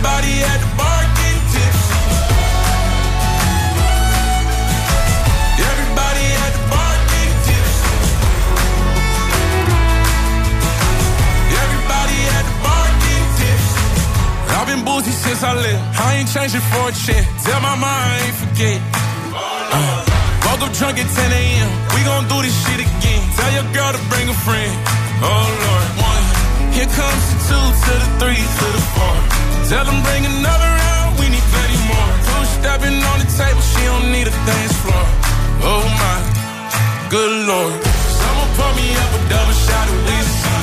Everybody at the bar getting tipsy. Everybody at the bar getting tipsy. Everybody at the bar getting tipsy. I've been boozy since I left. I ain't changing for a check. Tell my mind I ain't forget. Uh, woke up drunk at 10 a.m. We gon' do this shit again. Tell your girl to bring a friend. Oh Lord, one. Here comes the two to the three to the four. Tell them bring another round. We need plenty more. Two stepping on the table. She don't need a dance floor. Oh my, good lord. Someone pour me up a double shot of whiskey.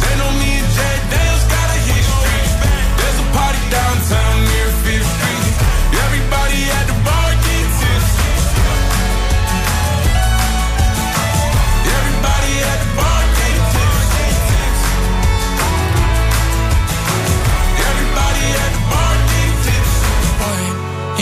They know me and Jack Daniel's got a history. There's a party downtown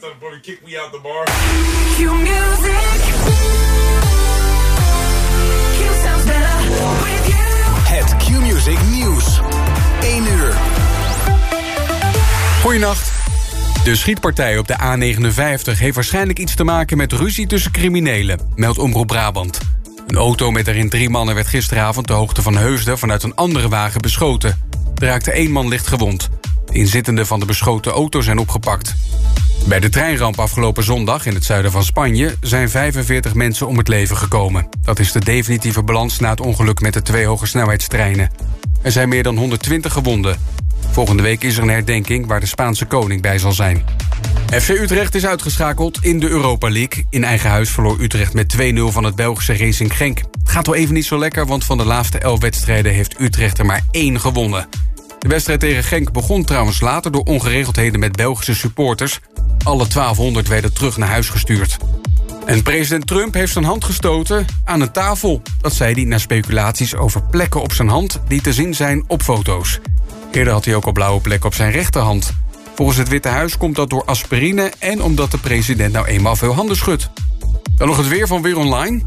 Before we kick me out the bar. Q music. Q sounds better with you. Het Q-Music Nieuws. 1 uur. Goeienacht. De schietpartij op de A59 heeft waarschijnlijk iets te maken met ruzie tussen criminelen, meldt Omroep Brabant. Een auto met daarin drie mannen werd gisteravond de hoogte van Heusden vanuit een andere wagen beschoten. Er raakte één man licht gewond. De inzittenden van de beschoten auto zijn opgepakt. Bij de treinramp afgelopen zondag in het zuiden van Spanje zijn 45 mensen om het leven gekomen. Dat is de definitieve balans na het ongeluk met de twee hogesnelheidstreinen. Er zijn meer dan 120 gewonden. Volgende week is er een herdenking waar de Spaanse koning bij zal zijn. FC Utrecht is uitgeschakeld in de Europa League. In eigen huis verloor Utrecht met 2-0 van het Belgische Racing Genk. Het gaat wel even niet zo lekker, want van de laatste 11 wedstrijden heeft Utrecht er maar één gewonnen. De wedstrijd tegen Genk begon trouwens later door ongeregeldheden met Belgische supporters. Alle 1200 werden terug naar huis gestuurd. En president Trump heeft zijn hand gestoten aan een tafel. Dat zei hij na speculaties over plekken op zijn hand die te zien zijn op foto's. Eerder had hij ook al blauwe plekken op zijn rechterhand. Volgens het Witte Huis komt dat door aspirine... en omdat de president nou eenmaal veel handen schudt. Dan nog het weer van Weer Online.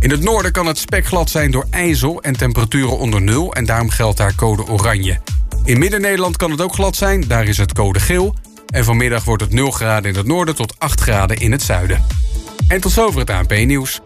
In het noorden kan het spek glad zijn door ijzel en temperaturen onder nul... en daarom geldt daar code oranje. In Midden-Nederland kan het ook glad zijn, daar is het code geel... en vanmiddag wordt het 0 graden in het noorden tot 8 graden in het zuiden. En tot zover het ANP-nieuws.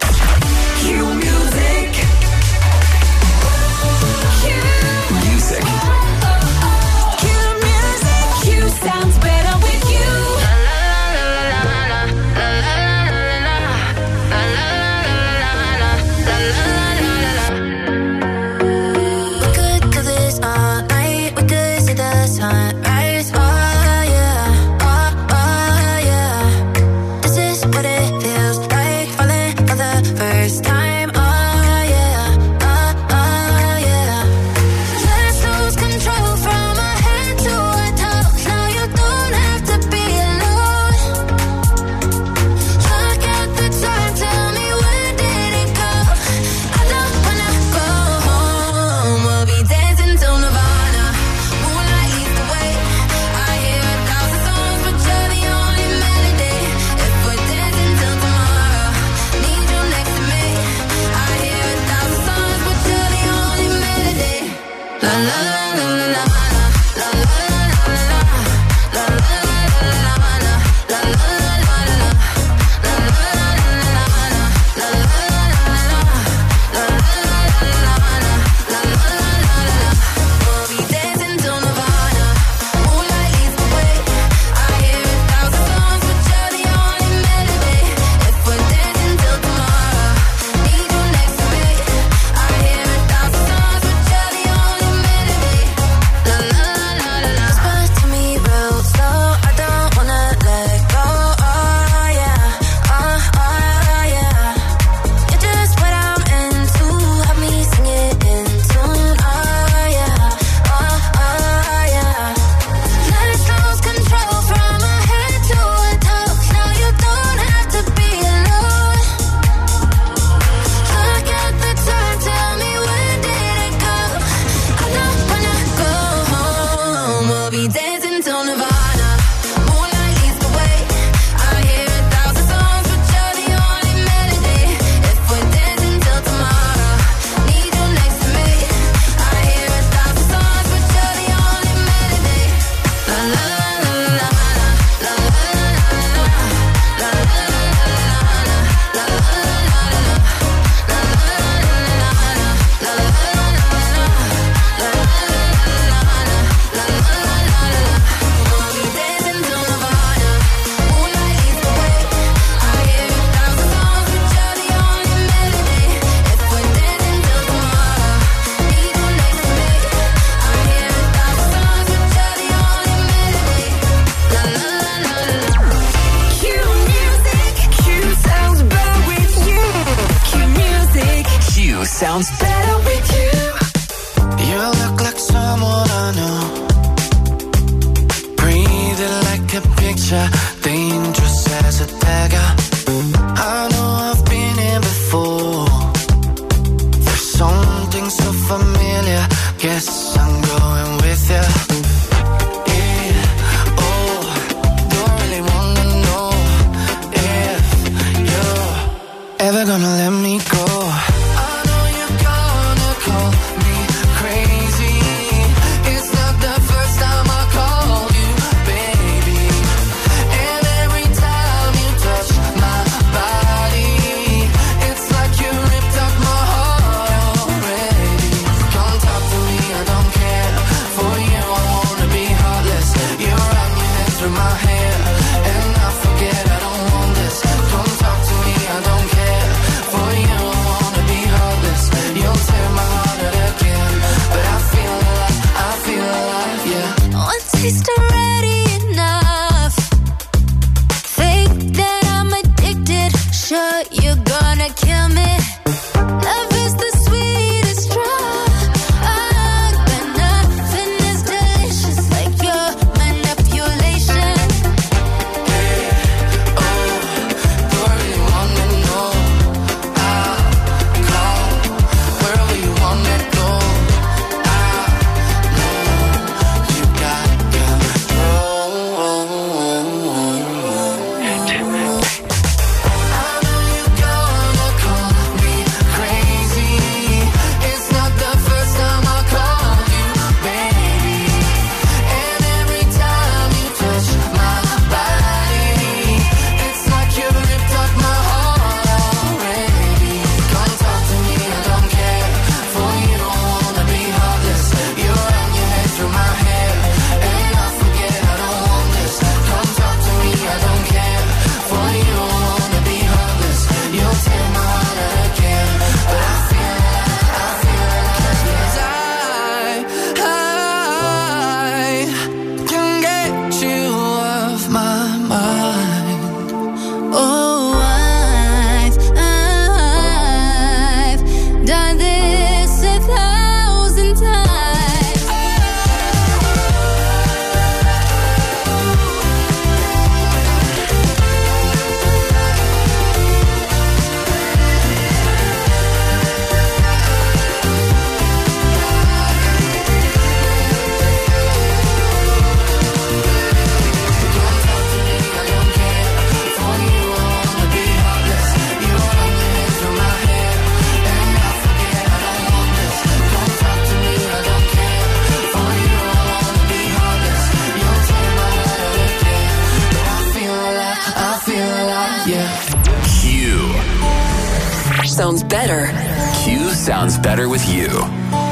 sounds better with you.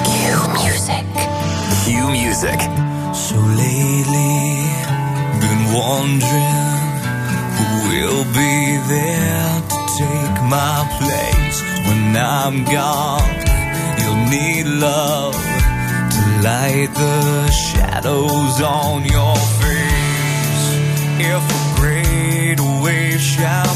Q Music. Q Music. So lately, been wondering who will be there to take my place when I'm gone. You'll need love to light the shadows on your face. If a great wave shall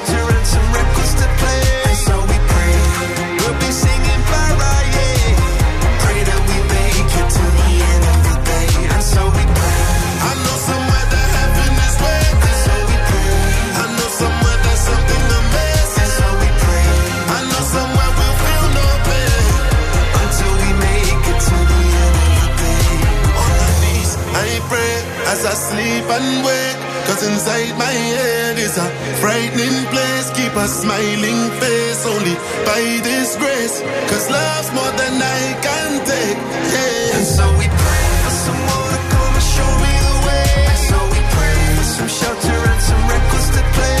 I pray as I sleep and wake. Cause inside my head is a frightening place. Keep a smiling face only by this grace. Cause love's more than I can take. Yeah. And so we pray for someone to come and show me the way. And so we pray for some shelter and some records to play.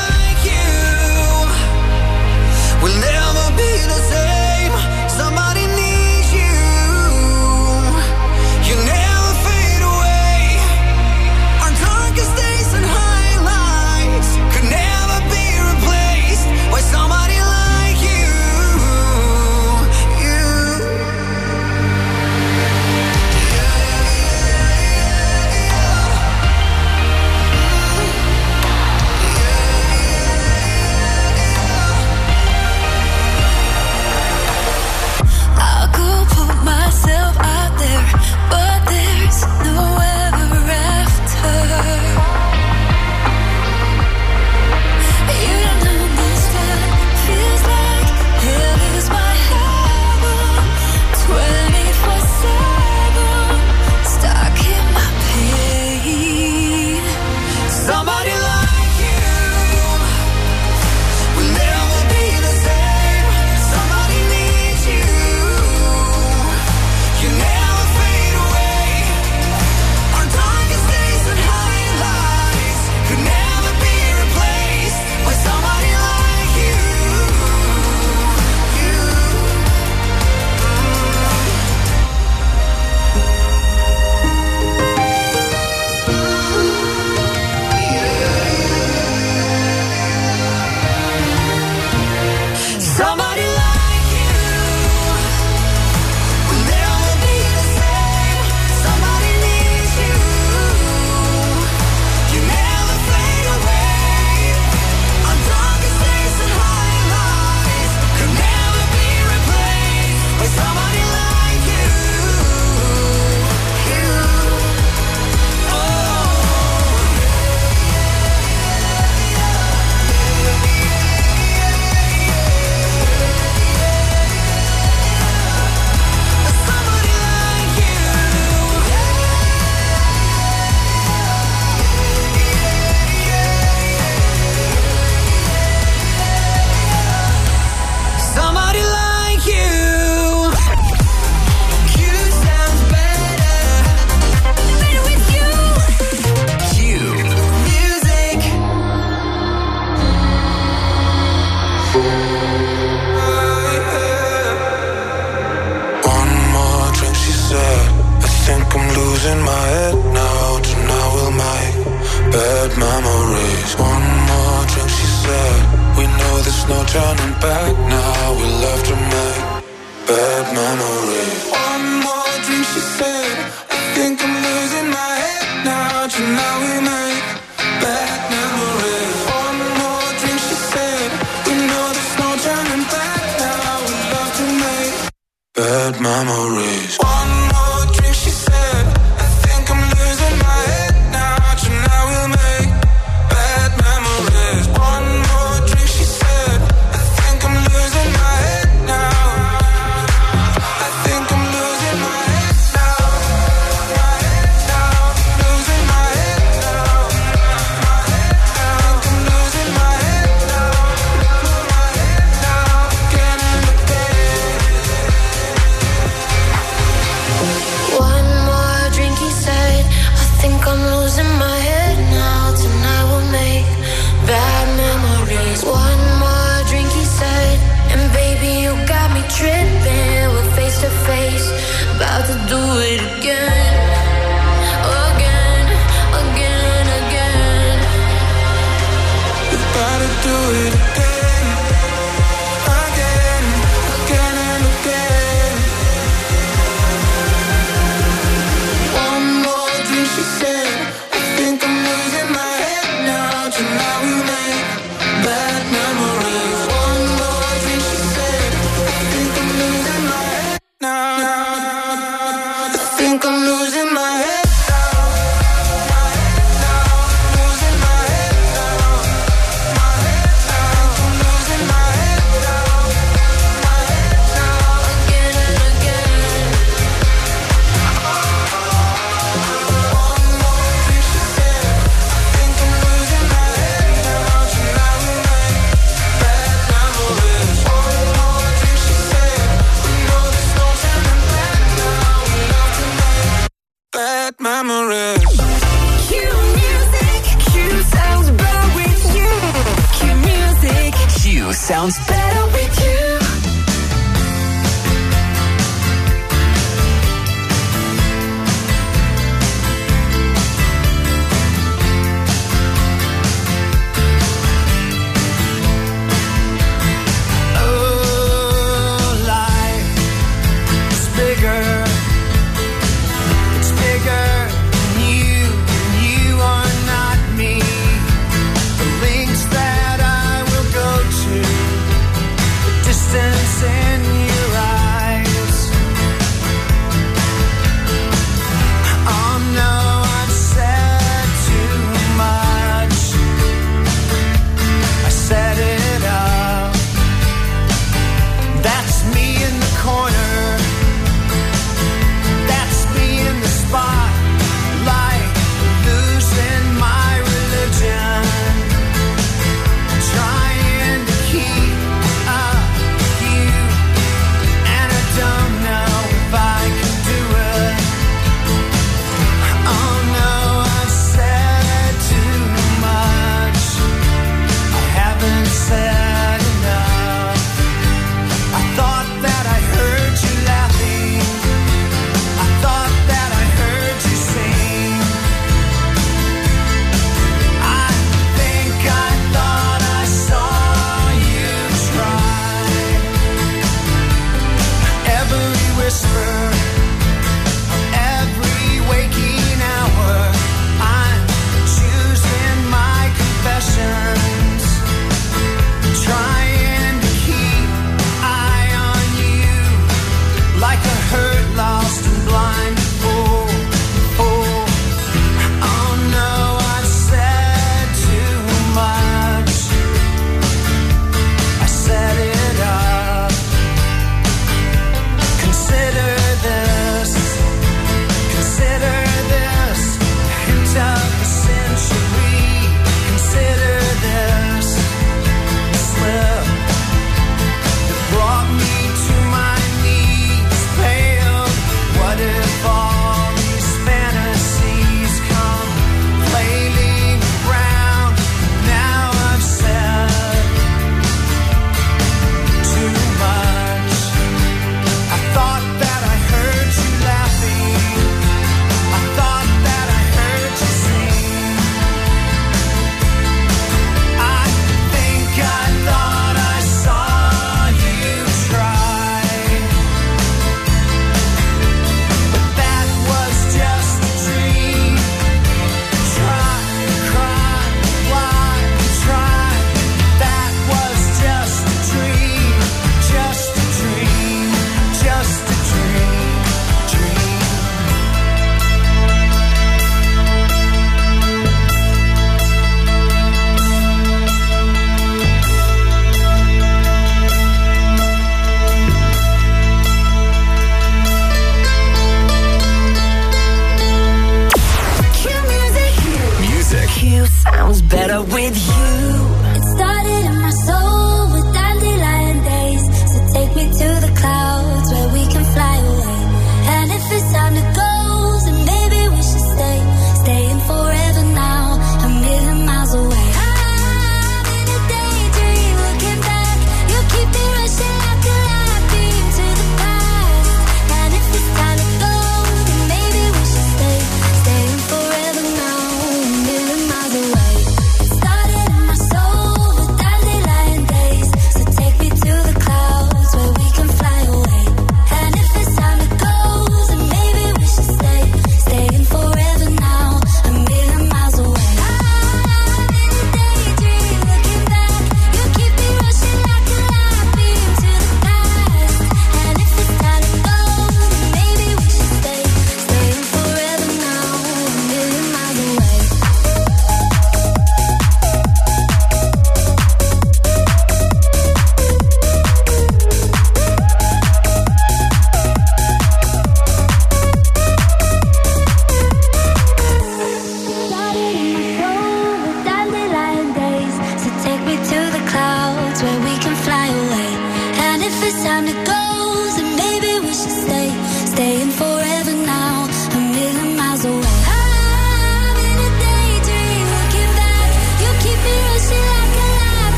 will never be the same.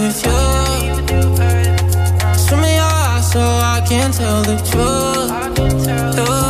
with you. swim in your eyes so I can tell the truth.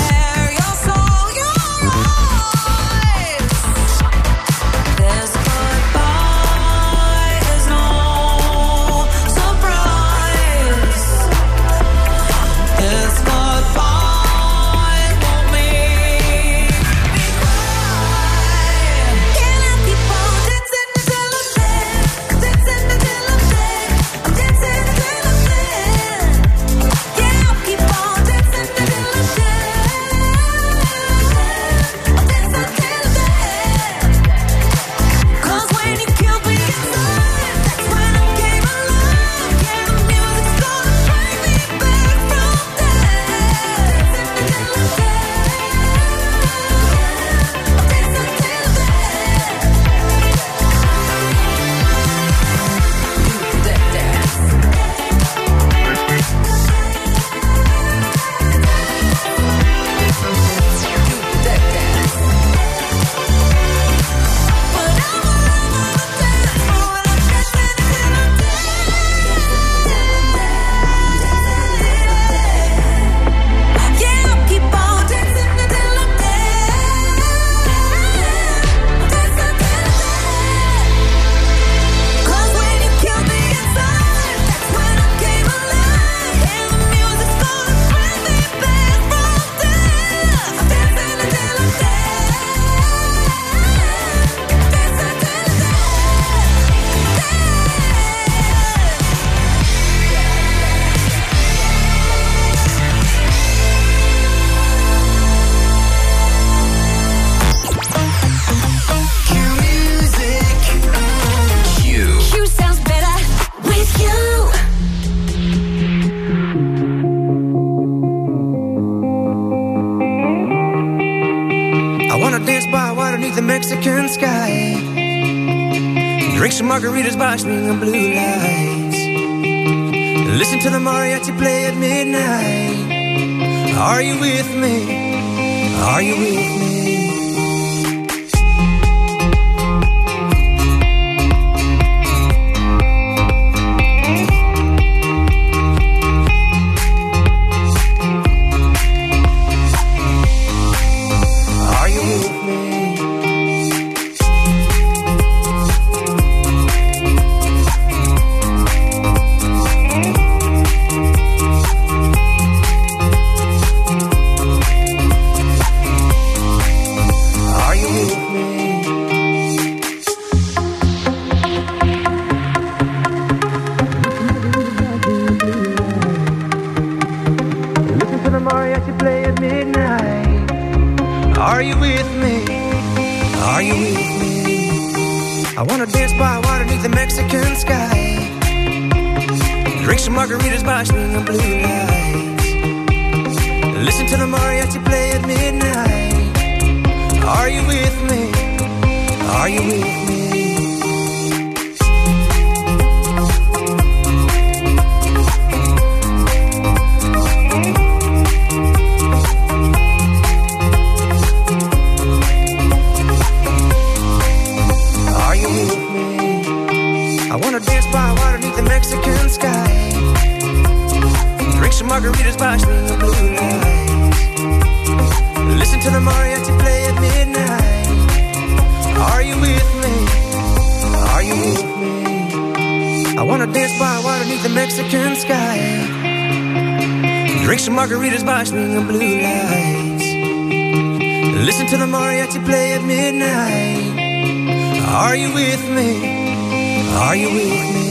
watching the blue lights. Listen to the mariachi play at midnight. Are you with me? Are you with me? speedo's bashing and blue lights. Listen to the mariachi play at midnight. Are you with me? Are you with me?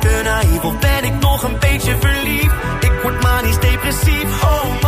te naïef of ben ik nog een beetje verliefd? Ik word manisch depressief. Oh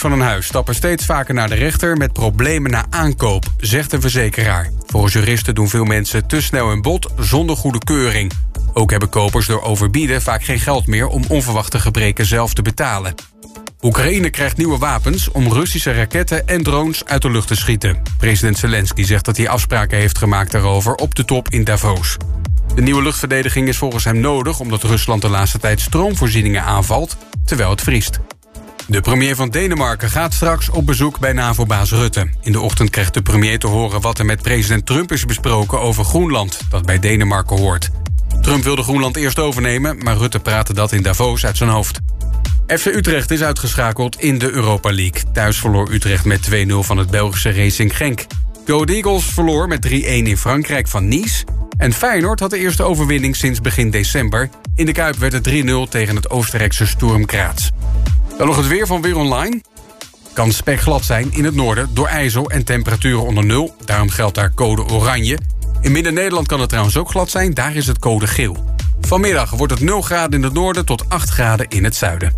van een huis stappen steeds vaker naar de rechter met problemen na aankoop, zegt een verzekeraar. Volgens juristen doen veel mensen te snel een bod zonder goede keuring. Ook hebben kopers door overbieden vaak geen geld meer om onverwachte gebreken zelf te betalen. Oekraïne krijgt nieuwe wapens om Russische raketten en drones uit de lucht te schieten. President Zelensky zegt dat hij afspraken heeft gemaakt daarover op de top in Davos. De nieuwe luchtverdediging is volgens hem nodig omdat Rusland de laatste tijd stroomvoorzieningen aanvalt, terwijl het vriest. De premier van Denemarken gaat straks op bezoek bij NAVO-baas Rutte. In de ochtend krijgt de premier te horen wat er met president Trump is besproken over Groenland, dat bij Denemarken hoort. Trump wilde Groenland eerst overnemen, maar Rutte praatte dat in Davos uit zijn hoofd. FC Utrecht is uitgeschakeld in de Europa League. Thuis verloor Utrecht met 2-0 van het Belgische Racing Genk. Go Eagles verloor met 3-1 in Frankrijk van Nice. En Feyenoord had de eerste overwinning sinds begin december. In de Kuip werd het 3-0 tegen het Oostenrijkse Sturm Graz. Dan nog het weer van Weer Online. Kan spek glad zijn in het noorden door ijzel en temperaturen onder nul. Daarom geldt daar code oranje. In Midden-Nederland kan het trouwens ook glad zijn. Daar is het code geel. Vanmiddag wordt het 0 graden in het noorden tot 8 graden in het zuiden.